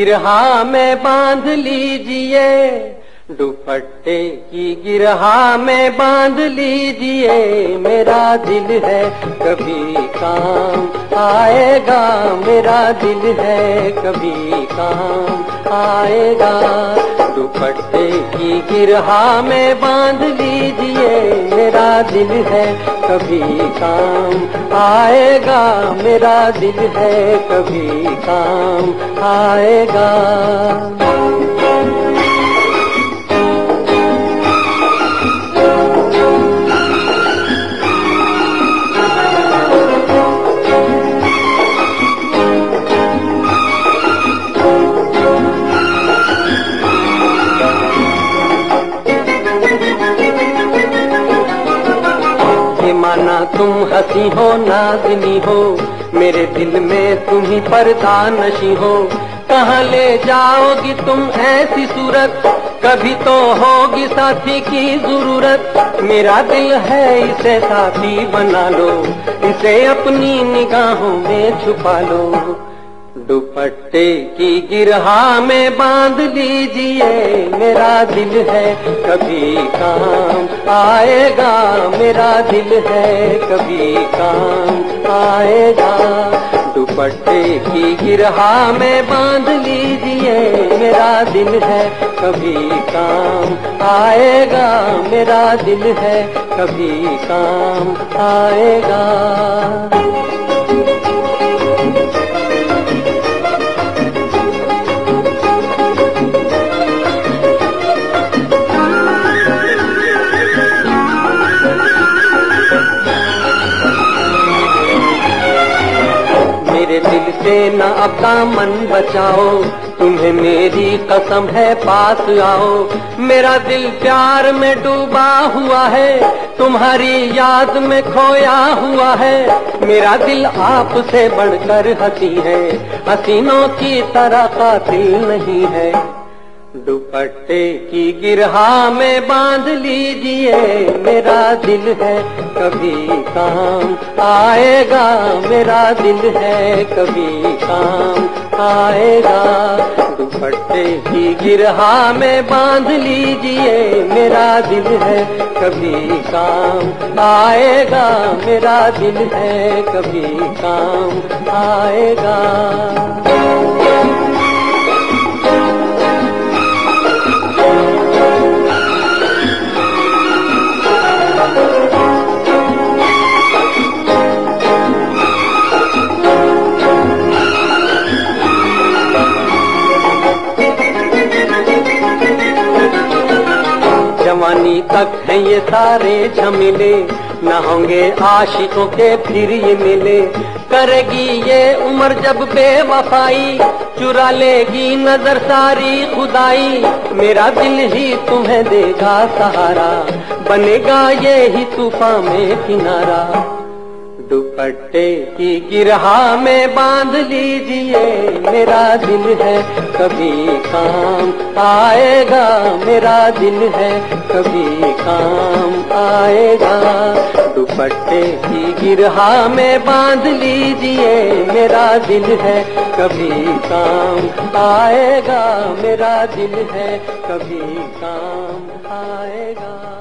गिरहा में बाँध लीजिए, दुपट्टे की गिरहा में बाँध लीजिए। मेरा दिल है, कभी काम आएगा। मेरा दिल है, कभी काम आएगा। दुपट्टे की गिरहा में बाँध लीजिए। मेरा दिल है कभी काम आएगा मेरा दिल है कभी काम आएगा। ये माना तुम हँसी हो, नाजनी हो। मेरे दिल में तुम ही पर्दा नशी हो। कहा ले जाओगी तुम ऐसी सूरत? कभी तो होगी साथी की ज़रूरत। मेरा दिल है इसे साथी बना लो। इसे अपनी निगाहों में छुपा लो। दुपट्टे की गिरहा में बाँध लीजिए, मेरा दिल है, कभी काम आएगा, मेरा दिल है, कभी काम आएगा। दुपट्टे की गिरहा में बाँध लीजिए, मेरा दिल है, कभी काम आएगा, मेरा दिल है, कभी काम आएगा। दिल से न अपना मन बचाओ। तुम्हें मेरी कसम है, पास आओ। मेरा दिल प्यार में डूबा हुआ है, तुम्हारी याद में खोया हुआ है। मेरा दिल आपसे बढ़कर हसी है, हसीनों की तरह का दिल नहीं है। दुपट्टे की गिरहा में बाँध लीजिए, मेरा दिल है कभी काम। आएगा, मेरा दिल है कभी काम। आएगा, दुपट्टे की गिरहा में बाँध लीजिए, मेरा दिल है कभी काम। आएगा, मेरा दिल है कभी काम। आएगा। जवानी तक हैं ये सारे झमिले। न होंगे आशिकों के फिर ये मिले। करेगी ये उम्र जब बेवफाई, चुरा लेगी नज़र सारी खुदाई। मेरा दिल ही तुम्हें देगा सहारा, बनेगा ये ही तूफ़ान में किनारा। दुपट्टे की गिरहा में बाँध लीजिए, मेरा दिल है, कभी काम आएगा, मेरा दिल है, कभी काम आएगा। दुपट्टे की गिरहा में बाँध लीजिए, मेरा दिल है, कभी काम आएगा, मेरा दिल है, कभी काम आएगा।